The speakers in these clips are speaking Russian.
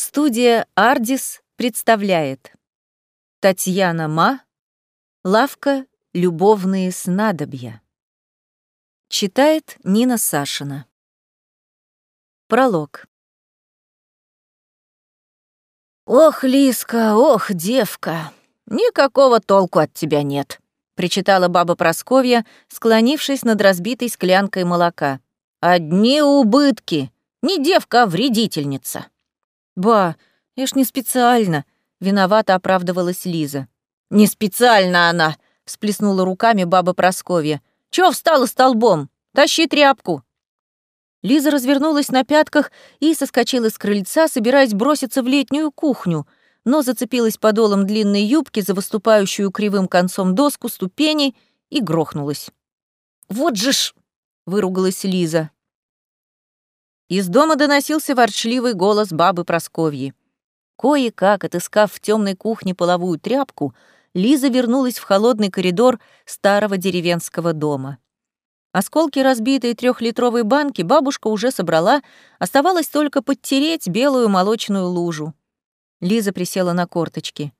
Студия «Ардис» представляет Татьяна Ма «Лавка. Любовные снадобья». Читает Нина Сашина. Пролог. «Ох, Лиска, ох, девка, никакого толку от тебя нет», — причитала баба Просковья, склонившись над разбитой склянкой молока. «Одни убытки, не девка, а вредительница». «Ба, я ж не специально», — виновато оправдывалась Лиза. «Не специально она», — всплеснула руками баба Просковья. «Чё встала столбом? Тащи тряпку». Лиза развернулась на пятках и соскочила с крыльца, собираясь броситься в летнюю кухню, но зацепилась подолом длинной юбки за выступающую кривым концом доску ступени и грохнулась. «Вот же ж!» — выругалась Лиза. Из дома доносился ворчливый голос бабы Просковьи. Кое-как, отыскав в темной кухне половую тряпку, Лиза вернулась в холодный коридор старого деревенского дома. Осколки разбитой трехлитровой банки бабушка уже собрала, оставалось только подтереть белую молочную лужу. Лиза присела на корточки.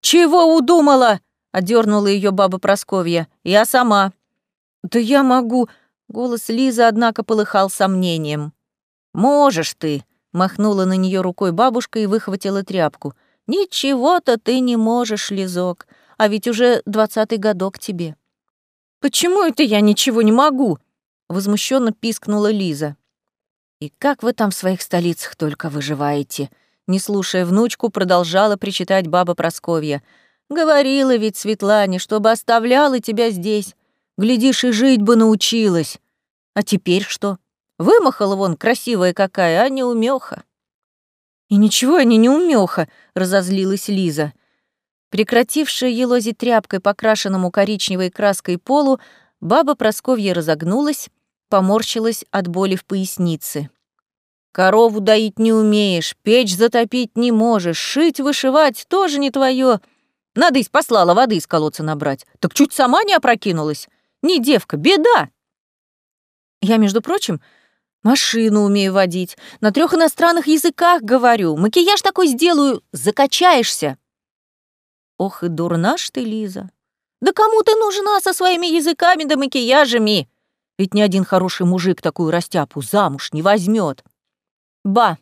«Чего удумала?» — одернула ее баба Просковья. «Я сама». «Да я могу...» — голос Лизы, однако, полыхал сомнением. «Можешь ты», — махнула на нее рукой бабушка и выхватила тряпку. «Ничего-то ты не можешь, Лизок, а ведь уже двадцатый годок тебе». «Почему это я ничего не могу?» — возмущенно пискнула Лиза. «И как вы там в своих столицах только выживаете?» Не слушая внучку, продолжала причитать баба Просковья. «Говорила ведь Светлане, чтобы оставляла тебя здесь. Глядишь, и жить бы научилась. А теперь что? Вымахала вон, красивая какая, а не умеха. И ничего они не умеха, разозлилась Лиза. Прекратившая елозить тряпкой по крашенному коричневой краской полу, баба Просковья разогнулась, поморщилась от боли в пояснице. «Корову доить не умеешь, печь затопить не можешь, шить, вышивать тоже не твое. Надысь послала воды из колодца набрать, так чуть сама не опрокинулась. Не девка, беда!» Я, между прочим, Машину умею водить, на трех иностранных языках говорю, макияж такой сделаю, закачаешься. Ох и дурна ж ты, Лиза. Да кому ты нужна со своими языками да макияжами? Ведь ни один хороший мужик такую растяпу замуж не возьмет. Ба,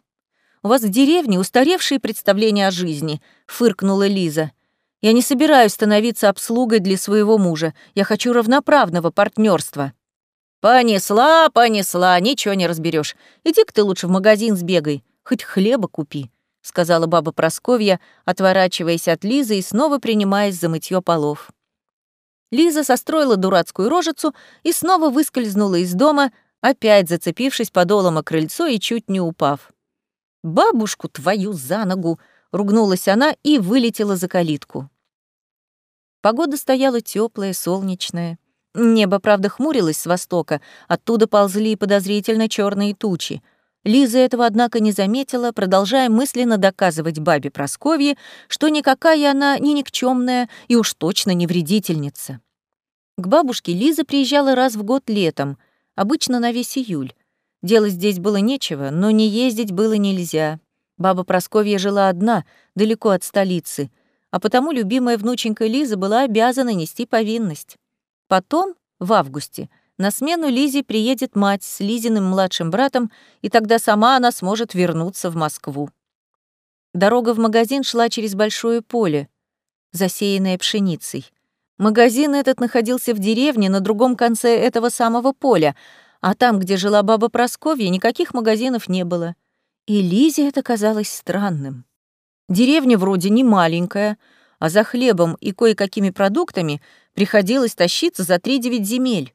у вас в деревне устаревшие представления о жизни, фыркнула Лиза. Я не собираюсь становиться обслугой для своего мужа. Я хочу равноправного партнерства. «Понесла, понесла, ничего не разберешь. Иди-ка ты лучше в магазин сбегай, хоть хлеба купи», — сказала баба Просковья, отворачиваясь от Лизы и снова принимаясь за мытье полов. Лиза состроила дурацкую рожицу и снова выскользнула из дома, опять зацепившись подолом о крыльцо и чуть не упав. «Бабушку твою за ногу!» — ругнулась она и вылетела за калитку. Погода стояла теплая, солнечная. Небо, правда, хмурилось с востока, оттуда ползли подозрительно черные тучи. Лиза этого, однако, не заметила, продолжая мысленно доказывать бабе Просковье, что никакая она не никчемная и уж точно не вредительница. К бабушке Лиза приезжала раз в год летом, обычно на весь июль. Делать здесь было нечего, но не ездить было нельзя. Баба Просковья жила одна, далеко от столицы, а потому любимая внученька Лиза была обязана нести повинность. Потом, в августе, на смену Лизе приедет мать с Лизиным младшим братом, и тогда сама она сможет вернуться в Москву. Дорога в магазин шла через большое поле, засеянное пшеницей. Магазин этот находился в деревне на другом конце этого самого поля, а там, где жила баба Просковья, никаких магазинов не было. И Лизе это казалось странным. Деревня вроде не маленькая, а за хлебом и кое-какими продуктами приходилось тащиться за три-девять земель.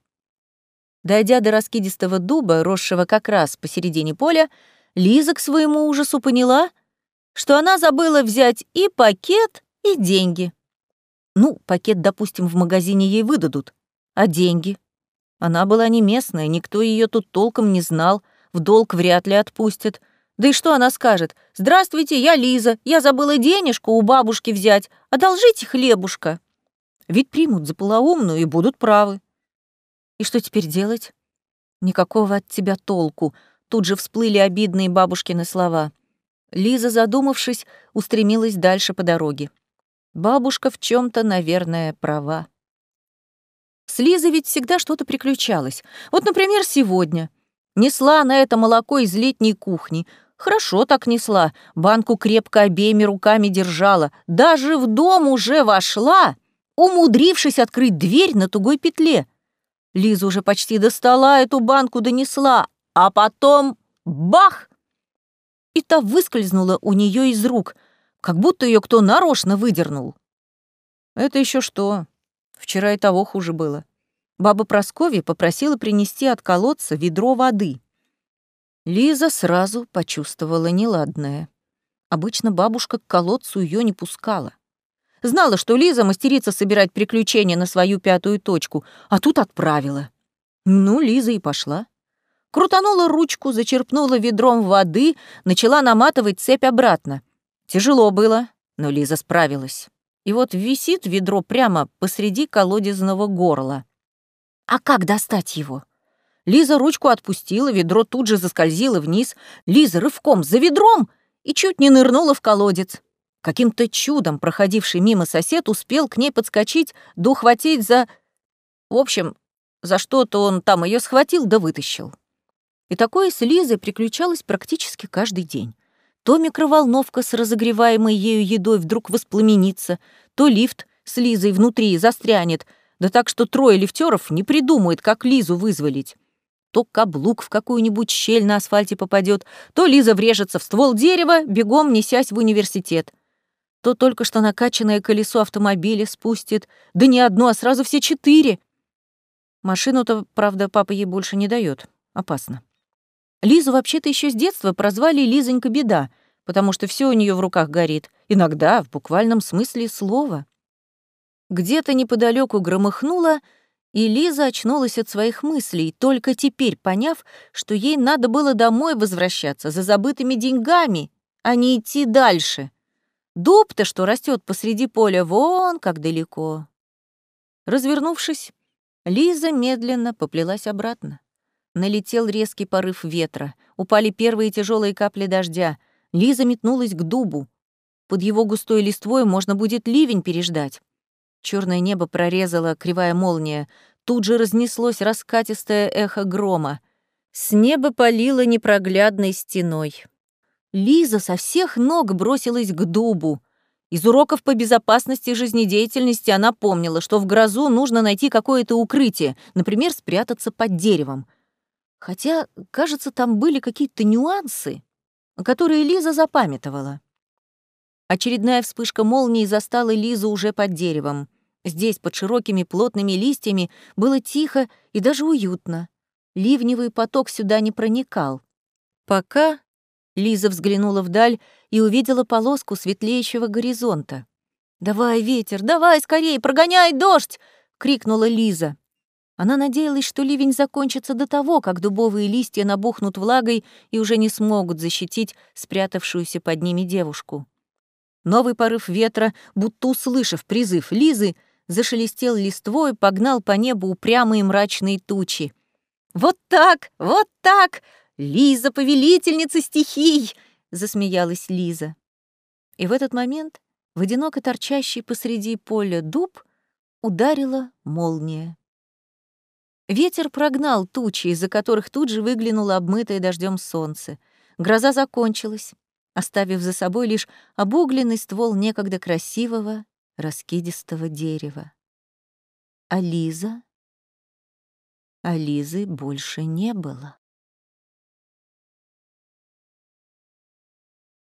Дойдя до раскидистого дуба, росшего как раз посередине поля, Лиза к своему ужасу поняла, что она забыла взять и пакет, и деньги. Ну, пакет, допустим, в магазине ей выдадут, а деньги? Она была не местная, никто ее тут толком не знал, в долг вряд ли отпустят. Да и что она скажет? «Здравствуйте, я Лиза, я забыла денежку у бабушки взять, одолжите хлебушка». Ведь примут за полоумную и будут правы. И что теперь делать? Никакого от тебя толку. Тут же всплыли обидные бабушкины слова. Лиза, задумавшись, устремилась дальше по дороге. Бабушка в чем то наверное, права. С Лизой ведь всегда что-то приключалось. Вот, например, сегодня. Несла она это молоко из летней кухни. Хорошо так несла, банку крепко обеими руками держала. Даже в дом уже вошла, умудрившись открыть дверь на тугой петле. Лиза уже почти до стола эту банку донесла, а потом — бах! И та выскользнула у нее из рук, как будто ее кто нарочно выдернул. Это еще что? Вчера и того хуже было. Баба Прасковья попросила принести от колодца ведро воды. Лиза сразу почувствовала неладное. Обычно бабушка к колодцу ее не пускала. Знала, что Лиза мастерится собирать приключения на свою пятую точку, а тут отправила. Ну, Лиза и пошла. Крутанула ручку, зачерпнула ведром воды, начала наматывать цепь обратно. Тяжело было, но Лиза справилась и вот висит ведро прямо посреди колодезного горла. А как достать его? Лиза ручку отпустила, ведро тут же заскользило вниз. Лиза рывком за ведром и чуть не нырнула в колодец. Каким-то чудом проходивший мимо сосед успел к ней подскочить, да ухватить за... В общем, за что-то он там ее схватил да вытащил. И такое с Лизой приключалось практически каждый день. То микроволновка с разогреваемой ею едой вдруг воспламенится, то лифт с Лизой внутри застрянет, да так что трое лифтеров не придумают, как Лизу вызволить. То каблук в какую-нибудь щель на асфальте попадет, то Лиза врежется в ствол дерева, бегом несясь в университет. То только что накачанное колесо автомобиля спустит, да не одно, а сразу все четыре. Машину-то, правда, папа ей больше не дает. Опасно. Лизу вообще-то еще с детства прозвали Лизонька Беда, потому что все у нее в руках горит, иногда в буквальном смысле слова. Где-то неподалеку громыхнуло, и Лиза очнулась от своих мыслей, только теперь поняв, что ей надо было домой возвращаться за забытыми деньгами, а не идти дальше. Дуб-то, что растет посреди поля, вон как далеко. Развернувшись, Лиза медленно поплелась обратно. Налетел резкий порыв ветра, упали первые тяжелые капли дождя. Лиза метнулась к дубу. Под его густой листвой можно будет ливень переждать. Черное небо прорезала кривая молния. Тут же разнеслось раскатистое эхо грома. С неба палило непроглядной стеной. Лиза со всех ног бросилась к дубу. Из уроков по безопасности жизнедеятельности она помнила, что в грозу нужно найти какое-то укрытие, например, спрятаться под деревом. Хотя, кажется, там были какие-то нюансы, которые Лиза запамятовала. Очередная вспышка молнии застала Лизу уже под деревом. Здесь, под широкими плотными листьями, было тихо и даже уютно. Ливневый поток сюда не проникал. Пока Лиза взглянула вдаль и увидела полоску светлеющего горизонта. «Давай, ветер, давай скорее, прогоняй дождь!» — крикнула Лиза. Она надеялась, что ливень закончится до того, как дубовые листья набухнут влагой и уже не смогут защитить спрятавшуюся под ними девушку. Новый порыв ветра, будто услышав призыв Лизы, зашелестел листвой, погнал по небу упрямые мрачные тучи. «Вот так! Вот так! Лиза, повелительница стихий!» — засмеялась Лиза. И в этот момент в одиноко торчащий посреди поля дуб ударила молния. Ветер прогнал тучи, из-за которых тут же выглянуло обмытое дождем солнце. Гроза закончилась, оставив за собой лишь обугленный ствол некогда красивого, раскидистого дерева. А Лиза? А Лизы больше не было.